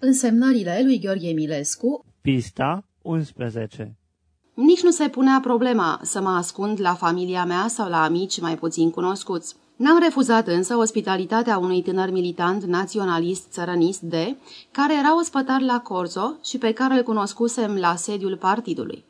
Însemnările lui Gheorghe Milescu Pista 11 Nici nu se punea problema să mă ascund la familia mea sau la amici mai puțin cunoscuți. N-am refuzat însă ospitalitatea unui tânăr militant naționalist țărănist de, care era ospătar la Corzo și pe care îl cunoscusem la sediul partidului.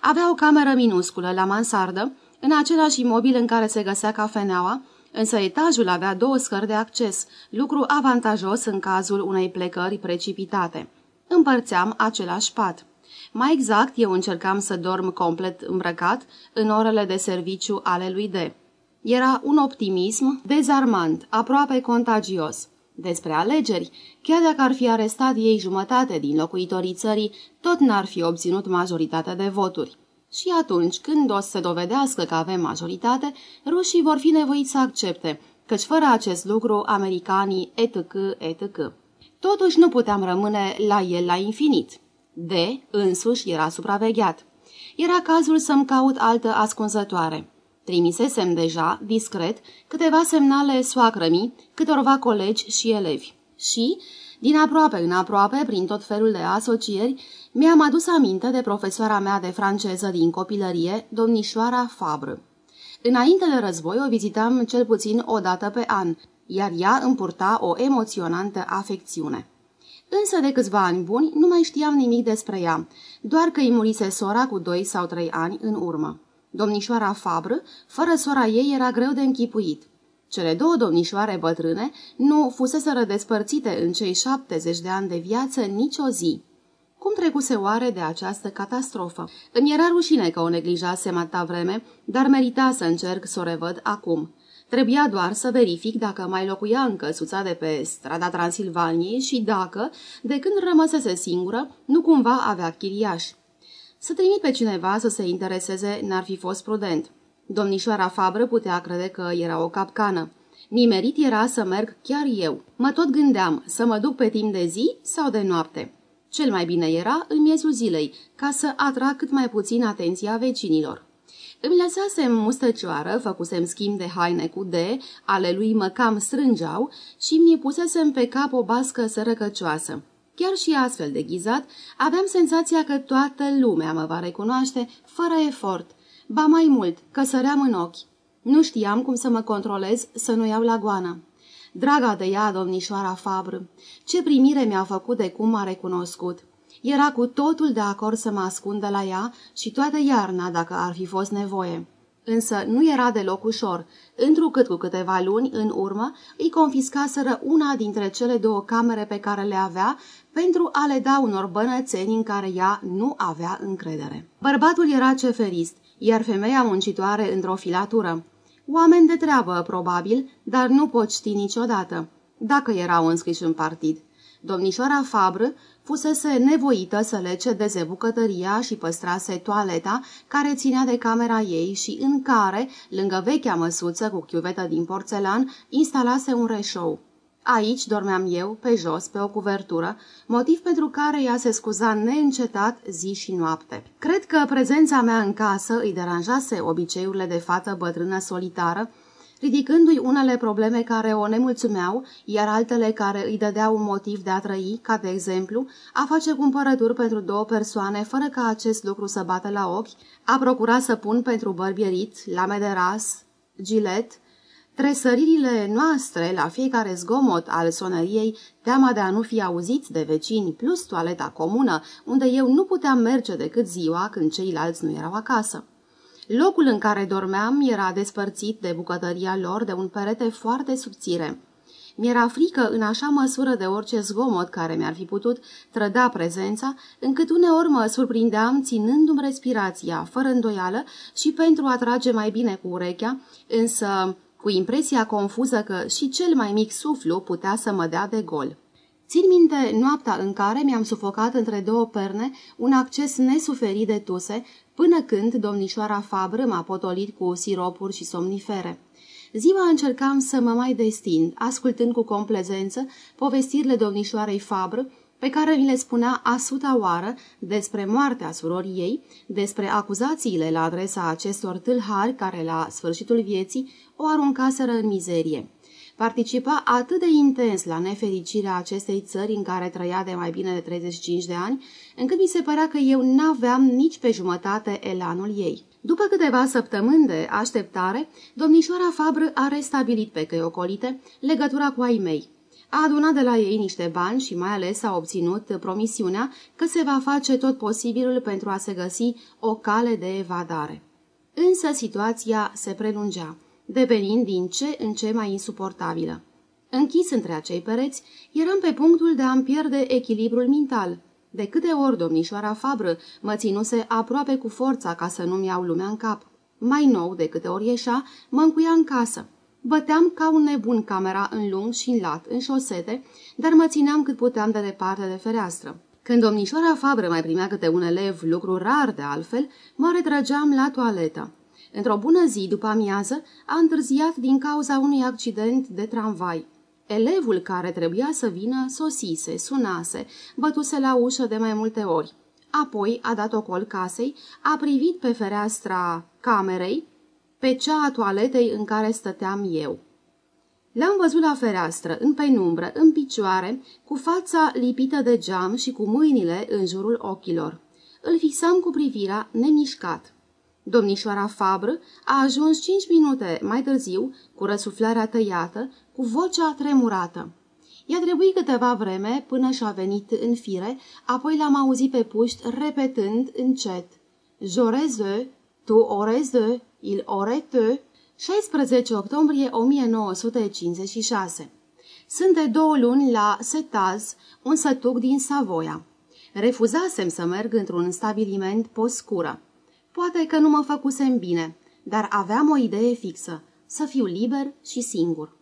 Avea o cameră minusculă la mansardă, în același imobil în care se găsea cafeneaua, însă etajul avea două scări de acces, lucru avantajos în cazul unei plecări precipitate. Împărțeam același pat. Mai exact, eu încercam să dorm complet îmbrăcat în orele de serviciu ale lui D. Era un optimism dezarmant, aproape contagios. Despre alegeri, chiar dacă ar fi arestat ei jumătate din locuitorii țării, tot n-ar fi obținut majoritatea de voturi. Și atunci, când o să se dovedească că avem majoritate, rușii vor fi nevoiți să accepte, căci fără acest lucru, americanii etc. etc. Totuși nu puteam rămâne la el la infinit. D. însuși era supravegheat. Era cazul să-mi caut altă ascunzătoare. Trimisesem deja, discret, câteva semnale soacrămii, câtorva colegi și elevi. Și, din aproape în aproape, prin tot felul de asocieri, mi-am adus aminte de profesoara mea de franceză din copilărie, domnișoara Fabre. Înainte de război o vizitam cel puțin o dată pe an, iar ea îmi purta o emoționantă afecțiune. Însă de câțiva ani buni nu mai știam nimic despre ea, doar că îi murise sora cu doi sau trei ani în urmă. Domnișoara Fabră, fără sora ei, era greu de închipuit. Cele două domnișoare bătrâne nu fuseseră despărțite în cei 70 de ani de viață nicio zi. Cum trecuse oare de această catastrofă? Îmi era rușine că o neglijasem atâta vreme, dar merita să încerc să o revăd acum. Trebuia doar să verific dacă mai locuia în căsuța de pe strada Transilvaniei și dacă, de când rămăsese singură, nu cumva avea chiriași. Să trimit pe cineva să se intereseze n-ar fi fost prudent. Domnișoara Fabră putea crede că era o capcană. Nimerit era să merg chiar eu. Mă tot gândeam să mă duc pe timp de zi sau de noapte. Cel mai bine era în miezul zilei, ca să atrag cât mai puțin atenția vecinilor. Îmi lăsasem mustăcioară, făcusem schimb de haine cu D, ale lui mă cam strângeau și mi pusesem pe cap o bască sărăcăcioasă. Chiar și astfel de ghizat, aveam senzația că toată lumea mă va recunoaște fără efort, ba mai mult, că săream în ochi. Nu știam cum să mă controlez să nu iau la goană. Draga de ea, domnișoara Fabr, ce primire mi-a făcut de cum m-a recunoscut. Era cu totul de acord să mă ascundă la ea și toată iarna, dacă ar fi fost nevoie. Însă nu era deloc ușor, întrucât cu câteva luni în urmă îi confiscaseră una dintre cele două camere pe care le avea pentru a le da unor bănățeni în care ea nu avea încredere. Bărbatul era ceferist, iar femeia muncitoare într-o filatură. Oameni de treabă, probabil, dar nu pot ști niciodată, dacă erau înscriși în partid. Domnișoara Fabră fusese nevoită să le cedeze bucătăria și păstrase toaleta care ținea de camera ei și în care, lângă vechea măsuță cu chiuvetă din porțelan, instalase un reșou. Aici dormeam eu, pe jos, pe o cuvertură, motiv pentru care ea se scuza neîncetat zi și noapte. Cred că prezența mea în casă îi deranjase obiceiurile de fată bătrână solitară, ridicându-i unele probleme care o nemulțumeau, iar altele care îi dădeau un motiv de a trăi, ca de exemplu, a face cumpărături pentru două persoane fără ca acest lucru să bată la ochi, a procura să pun pentru bărbierit, lame de ras, gilet, Tresăririle noastre, la fiecare zgomot al sonăriei, teama de a nu fi auziți de vecini, plus toaleta comună, unde eu nu puteam merge decât ziua când ceilalți nu erau acasă. Locul în care dormeam era despărțit de bucătăria lor de un perete foarte subțire. Mi-era frică în așa măsură de orice zgomot care mi-ar fi putut trăda prezența, încât uneori mă surprindeam ținându-mi respirația, fără îndoială, și pentru a trage mai bine cu urechea, însă cu impresia confuză că și cel mai mic suflu putea să mă dea de gol. Țin minte noaptea în care mi-am sufocat între două perne un acces nesuferit de tuse, până când domnișoara Fabră m-a potolit cu siropuri și somnifere. Ziua încercam să mă mai destind, ascultând cu complezență povestirile domnișoarei Fabră, pe care mi le spunea a suta oară despre moartea surorii ei, despre acuzațiile la adresa acestor tâlhari care la sfârșitul vieții o aruncaseră în mizerie. participa atât de intens la nefericirea acestei țări în care trăia de mai bine de 35 de ani, încât mi se părea că eu n-aveam nici pe jumătate elanul ei. După câteva săptămâni de așteptare, domnișoara Fabră a restabilit pe căi ocolite legătura cu ai mei. A adunat de la ei niște bani și mai ales a obținut promisiunea că se va face tot posibilul pentru a se găsi o cale de evadare. Însă situația se prelungea, devenind din ce în ce mai insuportabilă. Închis între acei pereți, eram pe punctul de a-mi pierde echilibrul mental. De câte ori domnișoara Fabră mă ținuse aproape cu forța ca să nu-mi iau lumea în cap. Mai nou, de câte ori ieșea, mă încuia în casă. Băteam ca un nebun camera în lung și în lat, în șosete, dar mă țineam cât puteam de departe de fereastră. Când domnișoara Fabră mai primea câte un elev, lucru rar de altfel, mă retrăgeam la toaletă. Într-o bună zi, după amiază, a întârziat din cauza unui accident de tramvai. Elevul care trebuia să vină sosise, sunase, bătuse la ușă de mai multe ori. Apoi a dat ocol casei, a privit pe fereastra camerei, pe cea a toaletei în care stăteam eu. L-am văzut la fereastră, în penumbră, în picioare, cu fața lipită de geam și cu mâinile în jurul ochilor. Îl fixam cu privirea nemișcat. Domnișoara Fabră a ajuns cinci minute mai târziu, cu răsuflarea tăiată, cu vocea tremurată. I-a trebuit câteva vreme până și-a venit în fire, apoi l-am auzit pe puști repetând încet. Joreze, tu oreze, il orete, 16 octombrie 1956. Sunt de două luni la Setaz, un sătuc din Savoia. Refuzasem să merg într-un stabiliment poscură. Poate că nu mă făcusem bine, dar aveam o idee fixă, să fiu liber și singur.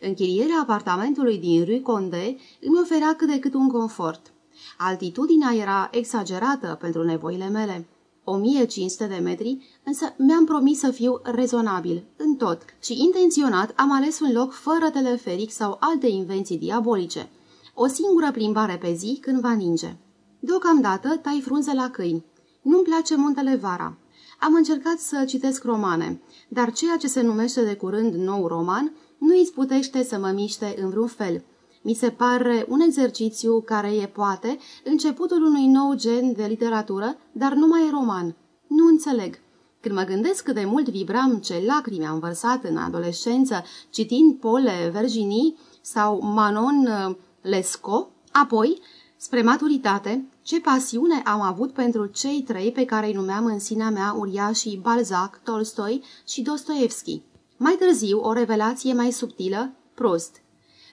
Închirierea apartamentului din Rue Condé îmi oferea cât de cât un confort. Altitudinea era exagerată pentru nevoile mele. 1500 de metri, însă mi-am promis să fiu rezonabil, în tot, și intenționat am ales un loc fără teleferic sau alte invenții diabolice. O singură plimbare pe zi când va ninge. Deocamdată tai frunze la câini. Nu-mi place muntele vara. Am încercat să citesc romane, dar ceea ce se numește de curând nou roman nu îi putește să mă miște în vreun fel. Mi se pare un exercițiu care e, poate, începutul unui nou gen de literatură, dar nu mai e roman. Nu înțeleg. Când mă gândesc cât de mult vibram ce lacrimi am vărsat în adolescență citind Pole Virginie sau Manon uh, Lescaut, apoi, spre maturitate, ce pasiune am avut pentru cei trei pe care îi numeam în sinea mea uriașii Balzac, Tolstoi și Dostoevski. Mai târziu, o revelație mai subtilă, Prost.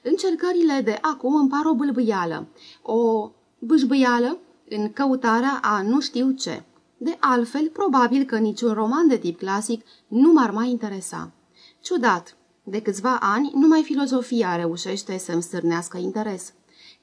Încercările de acum îmi par o bâlbâială, o bâșbâială în căutarea a nu știu ce. De altfel, probabil că niciun roman de tip clasic nu m-ar mai interesa. Ciudat, de câțiva ani, numai filozofia reușește să-mi stârnească interes.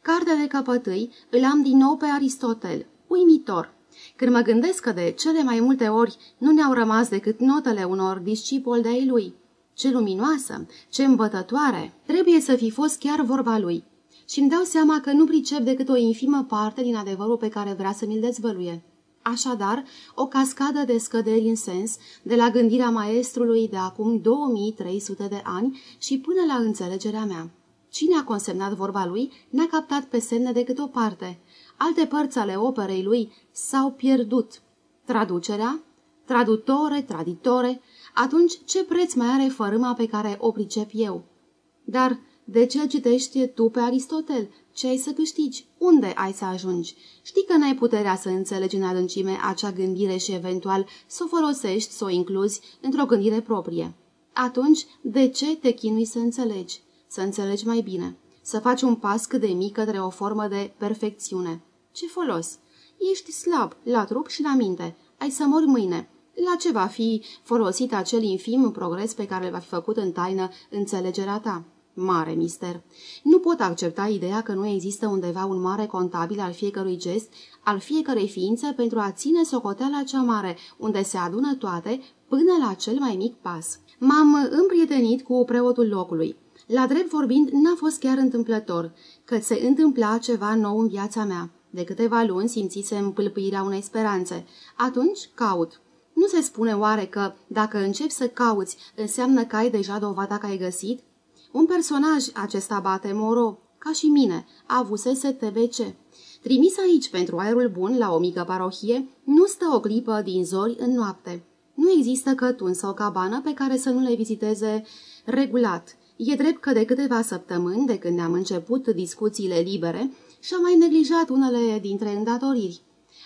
Cartea de căpătâi îl am din nou pe Aristotel. Uimitor! Când mă gândesc că de cele mai multe ori nu ne-au rămas decât notele unor discipoli de-ai lui. Ce luminoasă, ce îmbătătoare! Trebuie să fi fost chiar vorba lui. Și îmi dau seama că nu pricep decât o infimă parte din adevărul pe care vrea să mi-l dezvăluie. Așadar, o cascadă de scăderi în sens, de la gândirea maestrului de acum 2300 de ani și până la înțelegerea mea. Cine a consemnat vorba lui n-a captat pe semne decât o parte. Alte părți ale operei lui s-au pierdut. Traducerea, tradutore, traditore, atunci ce preț mai are fărâma pe care o pricep eu? Dar de ce citești tu pe Aristotel? Ce ai să câștigi? Unde ai să ajungi? Știi că n-ai puterea să înțelegi în adâncime acea gândire și eventual să o folosești, să o incluzi într-o gândire proprie. Atunci, de ce te chinui să înțelegi? Să înțelegi mai bine. Să faci un pas cât de mic către o formă de perfecțiune. Ce folos? Ești slab, la trup și la minte. Ai să mori mâine. La ce va fi folosit acel infim progres pe care îl va fi făcut în taină înțelegerea ta? Mare mister. Nu pot accepta ideea că nu există undeva un mare contabil al fiecărui gest, al fiecărei ființe pentru a ține socoteala cea mare, unde se adună toate, până la cel mai mic pas. M-am împrietenit cu preotul locului. La drept vorbind, n-a fost chiar întâmplător, că se întâmpla ceva nou în viața mea. De câteva luni simțisem pâlpâirea unei speranțe. Atunci caut. Nu se spune oare că, dacă începi să cauți, înseamnă că ai deja dovada că ai găsit? Un personaj, acesta bate Moro, ca și mine, avusese TBC. Trimis aici pentru aerul bun la o mică parohie, nu stă o clipă din zori în noapte. Nu există cătun sau cabană pe care să nu le viziteze regulat. E drept că de câteva săptămâni, de când ne-am început discuțiile libere, și-a mai neglijat unele dintre îndatoriri.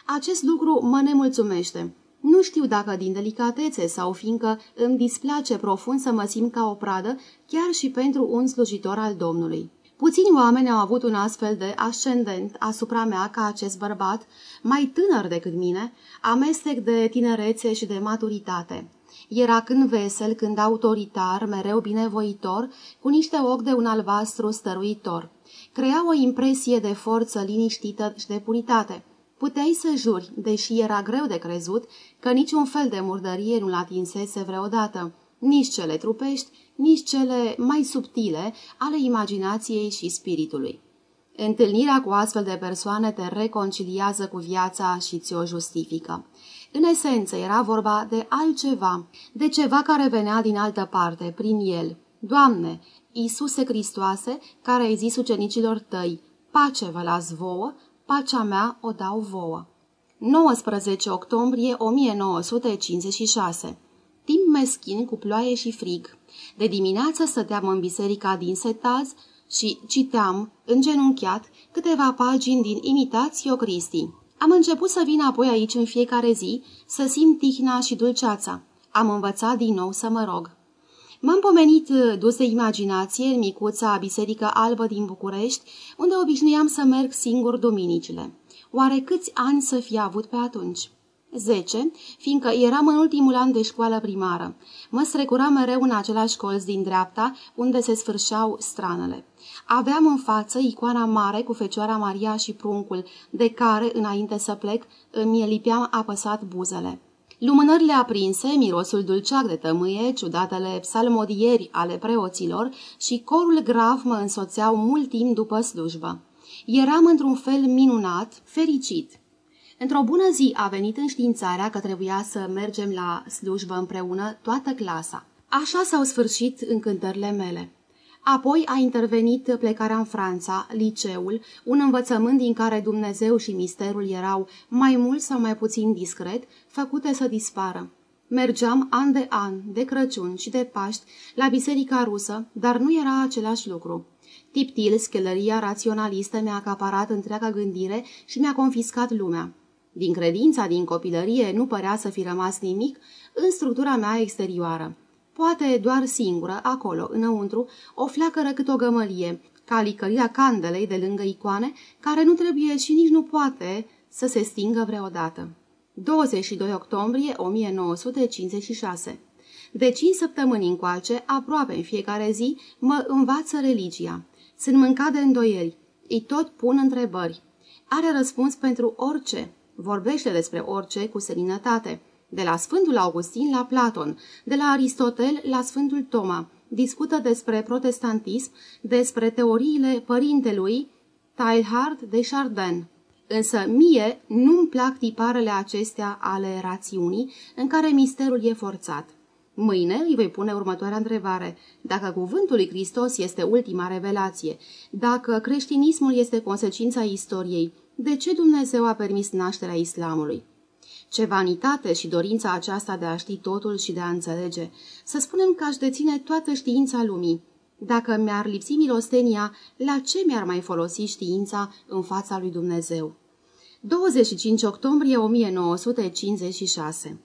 Acest lucru mă nemulțumește. Nu știu dacă din delicatețe sau fiindcă îmi displace profund să mă simt ca o pradă, chiar și pentru un slujitor al Domnului. Puțini oameni au avut un astfel de ascendent asupra mea ca acest bărbat, mai tânăr decât mine, amestec de tinerețe și de maturitate. Era când vesel, când autoritar, mereu binevoitor, cu niște ochi de un albastru stăruitor. Crea o impresie de forță liniștită și de puritate. Puteai să juri, deși era greu de crezut, că niciun fel de murdărie nu-l atinsese vreodată, nici cele trupești, nici cele mai subtile ale imaginației și spiritului. Întâlnirea cu astfel de persoane te reconciliază cu viața și ți-o justifică. În esență era vorba de altceva, de ceva care venea din altă parte, prin el. Doamne, Iisuse Hristoase, care ai zis ucenicilor tăi, pace vă las vouă, pacea mea o dau vouă. 19 octombrie 1956 Timp meschin cu ploaie și frig. De dimineață stăteam în biserica din Setaz și citeam, îngenunchiat, câteva pagini din Imitatio Christi. Am început să vin apoi aici în fiecare zi, să simt tihna și dulceața. Am învățat din nou să mă rog. M-am pomenit dus de imaginație în micuța biserică albă din București, unde obișnuiam să merg singur duminicile. Oare câți ani să fi avut pe atunci? 10, fiindcă eram în ultimul an de școală primară. Mă strecuram mereu în același colț din dreapta, unde se sfârșeau stranele. Aveam în față icoana mare cu Fecioara Maria și pruncul, de care, înainte să plec, îmi lipeam apăsat buzele. Lumânările aprinse, mirosul dulceac de tămâie, ciudatele psalmodieri ale preoților și corul grav mă însoțeau mult timp după slujbă. Eram într-un fel minunat, fericit. Într-o bună zi a venit înștiințarea că trebuia să mergem la slujbă împreună toată clasa. Așa s-au sfârșit încântările mele. Apoi a intervenit plecarea în Franța, liceul, un învățământ din care Dumnezeu și misterul erau, mai mult sau mai puțin discret, făcute să dispară. Mergeam an de an, de Crăciun și de Paști, la biserica rusă, dar nu era același lucru. Tiptil, schelăria raționalistă mi-a acaparat întreaga gândire și mi-a confiscat lumea. Din credința din copilărie nu părea să fi rămas nimic în structura mea exterioară. Poate doar singură, acolo, înăuntru, o fleacără cât o gămălie, ca licăria candelei de lângă icoane, care nu trebuie și nici nu poate să se stingă vreodată. 22 octombrie 1956 De cinci săptămâni încoace, aproape în fiecare zi, mă învață religia. Sunt mâncat de îndoieli. Îi tot pun întrebări. Are răspuns pentru orice. Vorbește despre orice cu seninătate de la Sfântul Augustin la Platon, de la Aristotel la Sfântul Toma. Discută despre protestantism, despre teoriile părintelui Teilhard de Chardin. Însă mie nu-mi plac tiparele acestea ale rațiunii în care misterul e forțat. Mâine îi voi pune următoarea întrebare. Dacă cuvântul lui Hristos este ultima revelație, dacă creștinismul este consecința istoriei, de ce Dumnezeu a permis nașterea islamului? Ce vanitate și dorința aceasta de a ști totul și de a înțelege. Să spunem că aș deține toată știința lumii. Dacă mi-ar lipsi milostenia, la ce mi-ar mai folosi știința în fața lui Dumnezeu? 25 octombrie 1956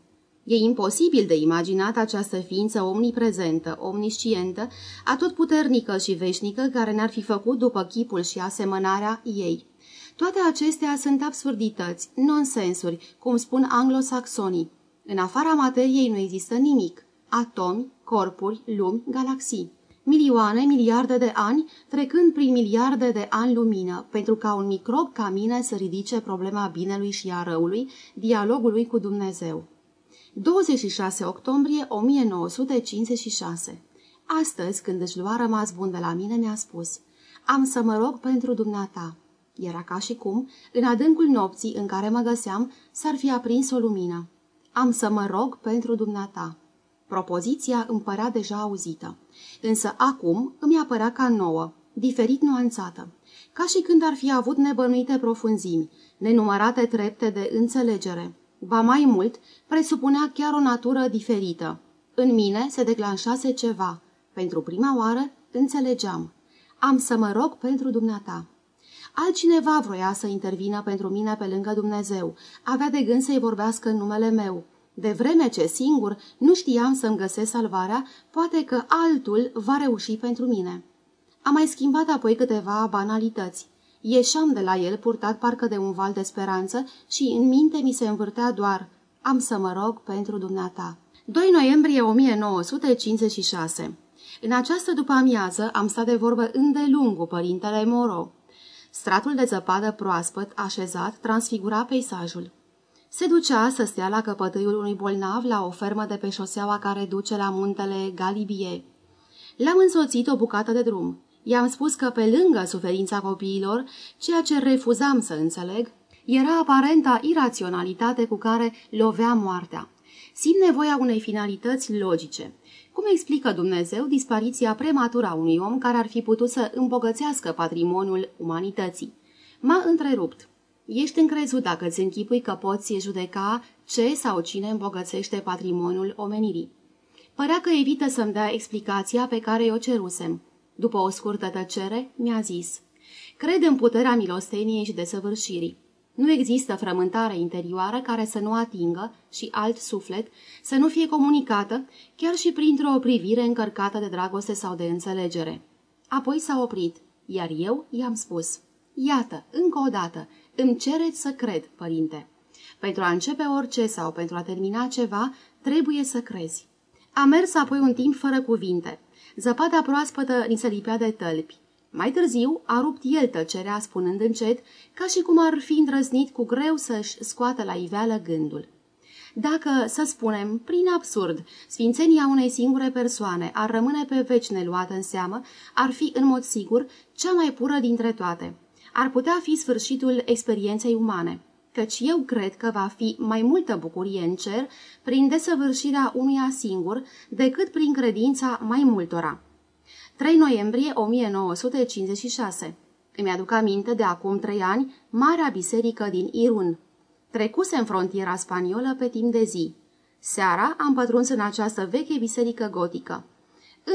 E imposibil de imaginat această ființă omniprezentă, omniscientă, atotputernică și veșnică care ne-ar fi făcut după chipul și asemănarea ei. Toate acestea sunt absurdități, nonsensuri, cum spun anglosaxonii. În afara materiei nu există nimic. Atomi, corpuri, lumi, galaxii. Milioane, miliarde de ani, trecând prin miliarde de ani lumină, pentru ca un microb ca mine să ridice problema binelui și a răului, dialogului cu Dumnezeu. 26 octombrie 1956 Astăzi, când își lua rămas bun de la mine, mi-a spus Am să mă rog pentru dumneata. Era ca și cum, în adâncul nopții în care mă găseam, s-ar fi aprins o lumină. Am să mă rog pentru dumneata. Propoziția îmi părea deja auzită, însă acum îmi apărea ca nouă, diferit nuanțată, ca și când ar fi avut nebănuite profunzimi, nenumărate trepte de înțelegere. Ba mai mult, presupunea chiar o natură diferită. În mine se declanșase ceva. Pentru prima oară înțelegeam. Am să mă rog pentru dumneata. Altcineva vroia să intervină pentru mine pe lângă Dumnezeu. Avea de gând să-i vorbească în numele meu. De vreme ce singur nu știam să-mi găsesc salvarea, poate că altul va reuși pentru mine. Am mai schimbat apoi câteva banalități. Ieșeam de la el purtat parcă de un val de speranță și în minte mi se învârtea doar am să mă rog pentru dumneata. 2 noiembrie 1956 În această după-amiază am stat de vorbă îndelung cu părintele Moro. Stratul de zăpadă proaspăt, așezat, transfigura peisajul. Se ducea să stea la căpătâiul unui bolnav la o fermă de pe șoseaua care duce la muntele Galibie. L-am însoțit o bucată de drum. I-am spus că pe lângă suferința copiilor, ceea ce refuzam să înțeleg, era aparenta iraționalitate cu care lovea moartea. Simt nevoia unei finalități logice. Cum explică Dumnezeu dispariția prematură a unui om care ar fi putut să îmbogățească patrimoniul umanității? M-a întrerupt. Ești încrezut dacă îți închipui că poți judeca ce sau cine îmbogățește patrimoniul omenirii. Părea că evită să-mi dea explicația pe care o cerusem. După o scurtă tăcere, mi-a zis, Cred în puterea milosteniei și desăvârșirii. Nu există frământare interioară care să nu atingă și alt suflet să nu fie comunicată, chiar și printr-o privire încărcată de dragoste sau de înțelegere. Apoi s-a oprit, iar eu i-am spus, Iată, încă o dată, îmi cereți să cred, părinte. Pentru a începe orice sau pentru a termina ceva, trebuie să crezi. A mers apoi un timp fără cuvinte. Zăpada proaspătă ni se lipea de tălpi. Mai târziu a rupt el tăcerea spunând încet, ca și cum ar fi îndrăznit cu greu să-și scoată la iveală gândul. Dacă, să spunem, prin absurd, sfințenia unei singure persoane ar rămâne pe veci neluată în seamă, ar fi în mod sigur cea mai pură dintre toate. Ar putea fi sfârșitul experienței umane, căci eu cred că va fi mai multă bucurie în cer prin desăvârșirea unuia singur decât prin credința mai multora. 3 noiembrie 1956 Îmi aduc aminte de acum trei ani Marea Biserică din Irun. Trecuse în frontiera spaniolă pe timp de zi. Seara am pătruns în această veche biserică gotică.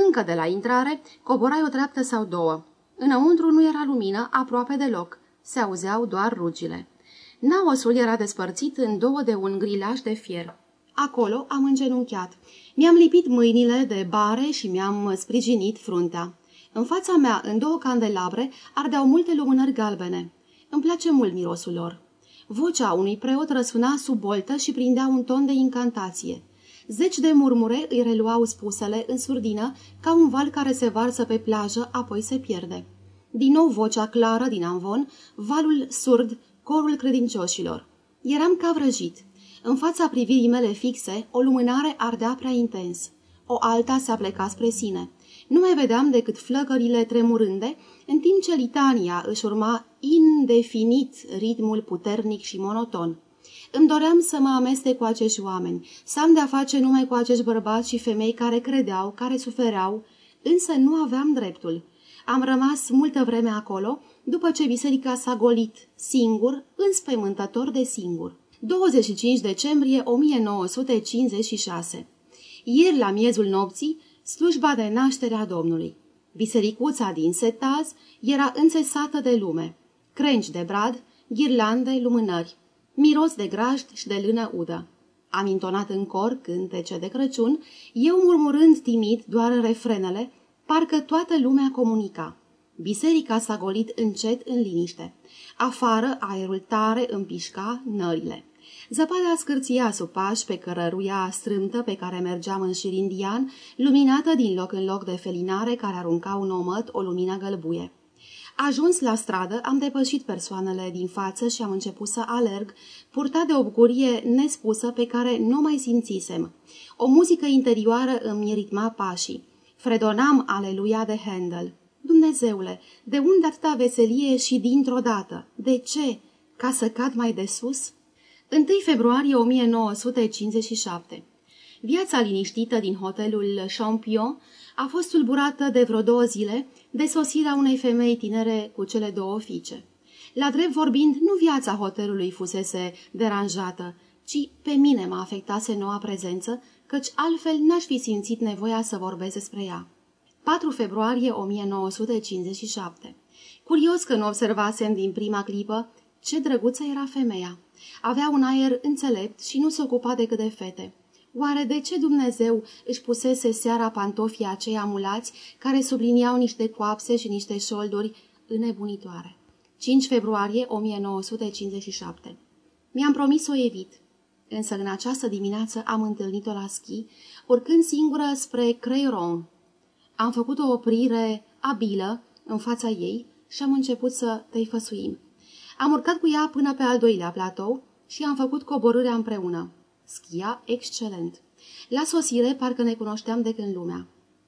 Încă de la intrare coborai o treaptă sau două. Înăuntru nu era lumină aproape deloc. Se auzeau doar rugile. Naosul era despărțit în două de un grilaj de fier. Acolo am îngenunchiat. Mi-am lipit mâinile de bare și mi-am sprijinit fruntea. În fața mea, în două candelabre, ardeau multe lumânări galbene. Îmi place mult mirosul lor. Vocea unui preot răsuna sub boltă și prindea un ton de incantație. Zeci de murmure îi reluau spusele în surdină, ca un val care se varsă pe plajă, apoi se pierde. Din nou vocea clară din amvon, valul surd, corul credincioșilor. Eram ca vrăjit. În fața privirii mele fixe, o lumânare ardea prea intens. O alta se apleca spre sine. Nu mai vedeam decât flăcările tremurânde, în timp ce litania își urma indefinit ritmul puternic și monoton. Îmi doream să mă amestec cu acești oameni, să am de-a face numai cu acești bărbați și femei care credeau, care sufereau, însă nu aveam dreptul. Am rămas multă vreme acolo, după ce biserica s-a golit, singur, înspăimântător de singur. 25 decembrie 1956 Ieri, la miezul nopții, slujba de naștere a Domnului. Bisericuța din Setaz era înțesată de lume. Crengi de brad, ghirlande, lumânări, miros de grajd și de lână udă. Am intonat în cor cântece de Crăciun, eu murmurând timid doar refrenele, parcă toată lumea comunica. Biserica s-a golit încet în liniște. Afară, aerul tare împișca nările. Zăpada scârția sub pași pe cărăruia strâmtă pe care mergeam în șir indian, luminată din loc în loc de felinare care aruncau un omăt o lumină gălbuie. Ajuns la stradă, am depășit persoanele din față și am început să alerg, purtat de o bucurie nespusă pe care nu mai simțisem. O muzică interioară îmi ritma pașii. Fredonam Aleluia de Handel. Dumnezeule, de unde atâta veselie și dintr-o dată? De ce? Ca să cad mai de sus?" 1 februarie 1957 Viața liniștită din hotelul Champion a fost tulburată de vreo două zile de sosirea unei femei tinere cu cele două fiice. La drept vorbind, nu viața hotelului fusese deranjată, ci pe mine m-a afectase noua prezență, căci altfel n-aș fi simțit nevoia să vorbesc despre ea. 4 februarie 1957 Curios că nu observasem din prima clipă ce drăguță era femeia. Avea un aer înțelept și nu se ocupa decât de fete. Oare de ce Dumnezeu își pusese seara pantofii aceia mulați care subliniau niște coapse și niște șolduri înnebunitoare? 5 februarie 1957 Mi-am promis să o evit, însă în această dimineață am întâlnit-o la schi, urcând singură spre Creyron. Am făcut o oprire abilă în fața ei și am început să tăifăsuim. Am urcat cu ea până pe al doilea platou și am făcut coborârea împreună. Schia excelent. La sosire parcă ne cunoșteam de când lumea.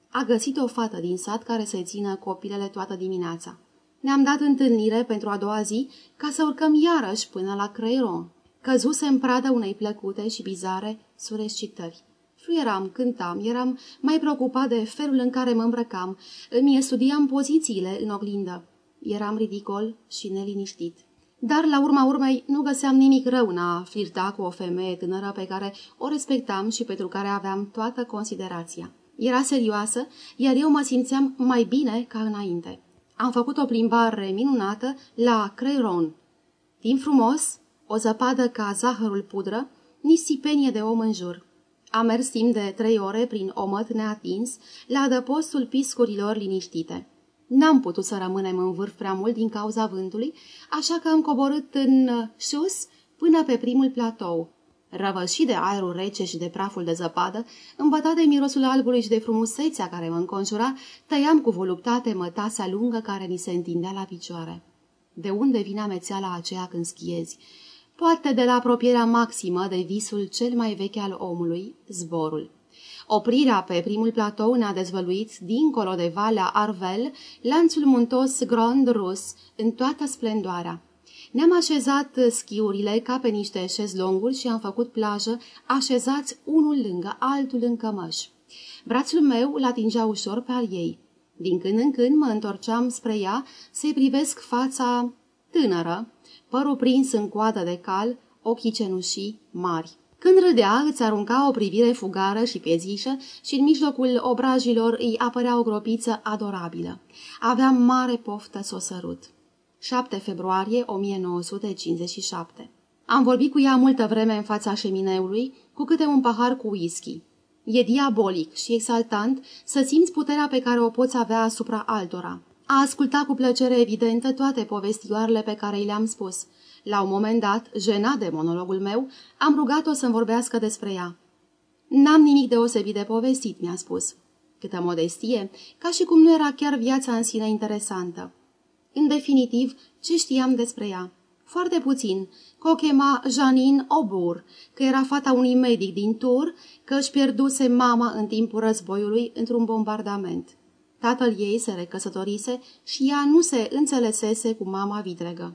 A găsit o fată din sat care să-i țină copilele toată dimineața. Ne-am dat întâlnire pentru a doua zi ca să urcăm iarăși până la Creiron. Căzuse în pradă unei plăcute și bizare surescitări. Fluieram, cântam, eram mai preocupat de felul în care mă îmbrăcam, îmi studiam pozițiile în oglindă. Eram ridicol și neliniștit. Dar, la urma urmei, nu găseam nimic rău în a flirta cu o femeie tânără pe care o respectam și pentru care aveam toată considerația. Era serioasă, iar eu mă simțeam mai bine ca înainte. Am făcut o plimbare minunată la Creiron. Timp frumos, o zăpadă ca zahărul pudră, nisipenie de om în jur. Am mers timp de trei ore prin omăt neatins, la adăpostul piscurilor liniștite. N-am putut să rămânem în vârf prea mult din cauza vântului, așa că am coborât în sus până pe primul platou. Răvășit de aerul rece și de praful de zăpadă, îmbătat de mirosul albului și de frumusețea care mă înconjura, tăiam cu voluptate mătasa lungă care ni se întindea la picioare. De unde vine amețeala aceea când schiezi? Poate de la apropierea maximă de visul cel mai vechi al omului, zborul. Oprirea pe primul platou ne-a dezvăluit, dincolo de Valea Arvel, lanțul muntos Grand Rus, în toată splendoarea. Ne-am așezat schiurile ca pe niște șezlonguri și am făcut plajă, așezați unul lângă altul în cămăș. Brațul meu îl atingea ușor pe al ei. Din când în când mă întorceam spre ea să-i privesc fața tânără, părul prins în coadă de cal, ochii cenușii mari. Când râdea, îți arunca o privire fugară și piezișă și în mijlocul obrajilor îi apărea o gropiță adorabilă. Aveam mare poftă să o sărut. 7 februarie 1957 Am vorbit cu ea multă vreme în fața șemineului, cu câte un pahar cu whisky. E diabolic și exaltant să simți puterea pe care o poți avea asupra altora. A ascultat cu plăcere evidentă toate povestioarele pe care i le-am spus – la un moment dat, jenat de monologul meu, am rugat-o să-mi vorbească despre ea. N-am nimic deosebit de povestit, mi-a spus. Câtă modestie, ca și cum nu era chiar viața în sine interesantă. În definitiv, ce știam despre ea? Foarte puțin, că o chema Janine Obur, că era fata unui medic din Tur, că își pierduse mama în timpul războiului într-un bombardament. Tatăl ei se recăsătorise și ea nu se înțelesese cu mama vitregă.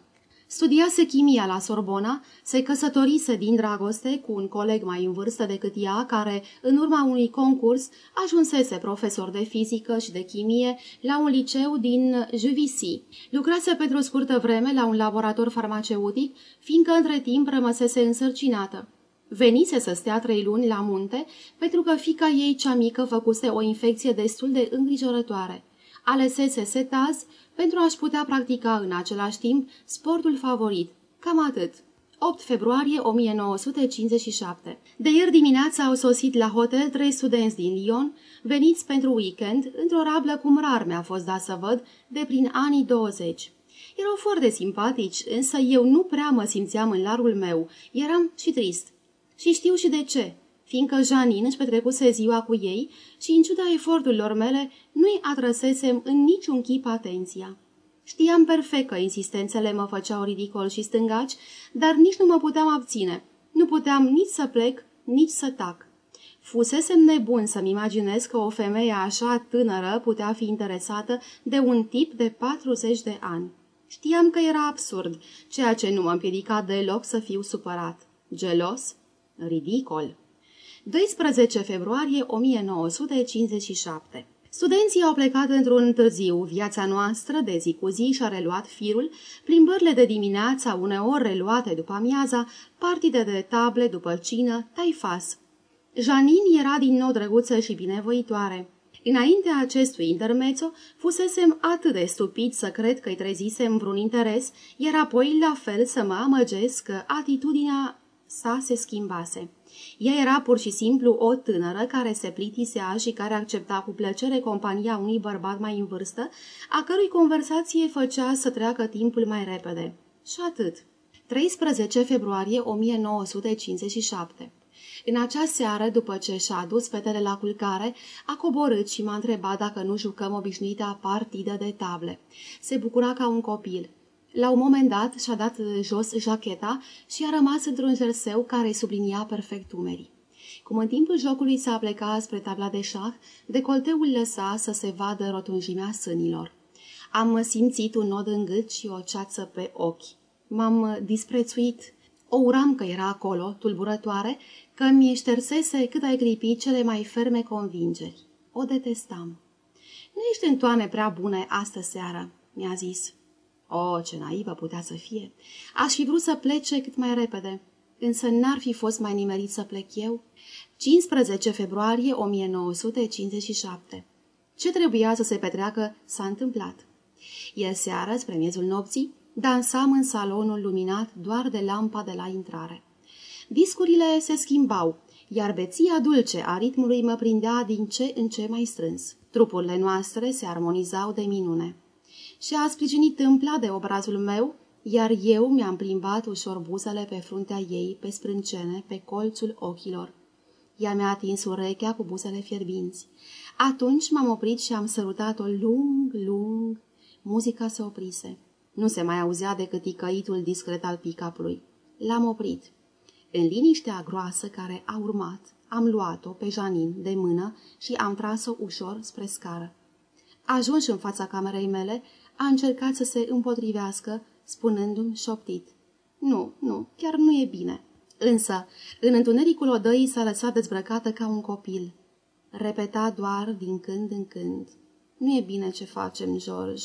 Studiase chimia la Sorbona, se căsătorise din dragoste cu un coleg mai în vârstă decât ea, care, în urma unui concurs, ajunsese profesor de fizică și de chimie la un liceu din Juvisy. Lucrase pentru o scurtă vreme la un laborator farmaceutic, fiindcă între timp rămăsese însărcinată. Venise să stea trei luni la munte, pentru că fica ei cea mică făcuse o infecție destul de îngrijorătoare. Alesese setaz, pentru a-și putea practica în același timp sportul favorit. Cam atât. 8 februarie 1957. De ieri dimineața au sosit la hotel trei studenți din Lyon, veniți pentru weekend, într-o rablă cum rar mi-a fost dat să văd, de prin anii 20. Erau foarte simpatici, însă eu nu prea mă simțeam în largul meu, eram și trist. Și știu și de ce fiindcă Janin își petrecuse ziua cu ei și, în ciuda eforturilor mele, nu-i atrăsesem în niciun chip atenția. Știam perfect că insistențele mă făceau ridicol și stângaci, dar nici nu mă puteam abține. Nu puteam nici să plec, nici să tac. Fusesem nebun să-mi imaginez că o femeie așa tânără putea fi interesată de un tip de 40 de ani. Știam că era absurd, ceea ce nu mă împiedica deloc să fiu supărat. Gelos? Ridicol. 12 februarie 1957 Studenții au plecat într-un târziu. Viața noastră de zi cu zi și-a reluat firul, plimbările de dimineața, uneori reluate după amiaza, partide de table după cină, taifas. Janin era din nou drăguță și binevoitoare. Înaintea acestui intermețo, fusesem atât de stupid să cred că-i trezisem vreun interes, iar apoi la fel să mă amăgesc că atitudinea sa se schimbase. Ea era pur și simplu o tânără care se plitisea și care accepta cu plăcere compania unui bărbat mai în vârstă, a cărui conversație făcea să treacă timpul mai repede. Și atât. 13 februarie 1957 în acea seară, după ce și-a adus fetele la culcare, a coborât și m-a întrebat dacă nu jucăm obișnuita partidă de table. Se bucura ca un copil. La un moment dat și-a dat jos jacheta și a rămas într-un jerseu care sublinia perfect umerii. Cum în timpul jocului s-a plecat spre tabla de șah, decolteul lăsa să se vadă rotunjimea sânilor. Am simțit un nod în gât și o ceață pe ochi. M-am disprețuit. O uram că era acolo, tulburătoare, că mi ștersese cât ai clipi cele mai ferme convingeri. O detestam. Nu ești în toane prea bune astă seară, mi-a zis. O, ce naivă putea să fie! Aș fi vrut să plece cât mai repede, însă n-ar fi fost mai nimerit să plec eu. 15 februarie 1957 Ce trebuia să se petreacă s-a întâmplat. Ieri seară, spre miezul nopții, dansam în salonul luminat doar de lampa de la intrare. Discurile se schimbau, iar beția dulce a ritmului mă prindea din ce în ce mai strâns. Trupurile noastre se armonizau de minune și a sprijinit tâmpla de obrazul meu, iar eu mi-am plimbat ușor buzele pe fruntea ei, pe sprâncene, pe colțul ochilor. Ea mi-a atins urechea cu buzele fierbinți. Atunci m-am oprit și am sărutat-o lung, lung. Muzica se oprise. Nu se mai auzea decât ticăitul discret al picapului. L-am oprit. În liniștea groasă care a urmat, am luat-o pe Janin de mână și am tras-o ușor spre scară. Ajuns în fața camerei mele, a încercat să se împotrivească, spunându-mi șoptit. Nu, nu, chiar nu e bine. Însă, în întunericul odăii s-a lăsat dezbrăcată ca un copil. Repeta doar din când în când. Nu e bine ce facem, George.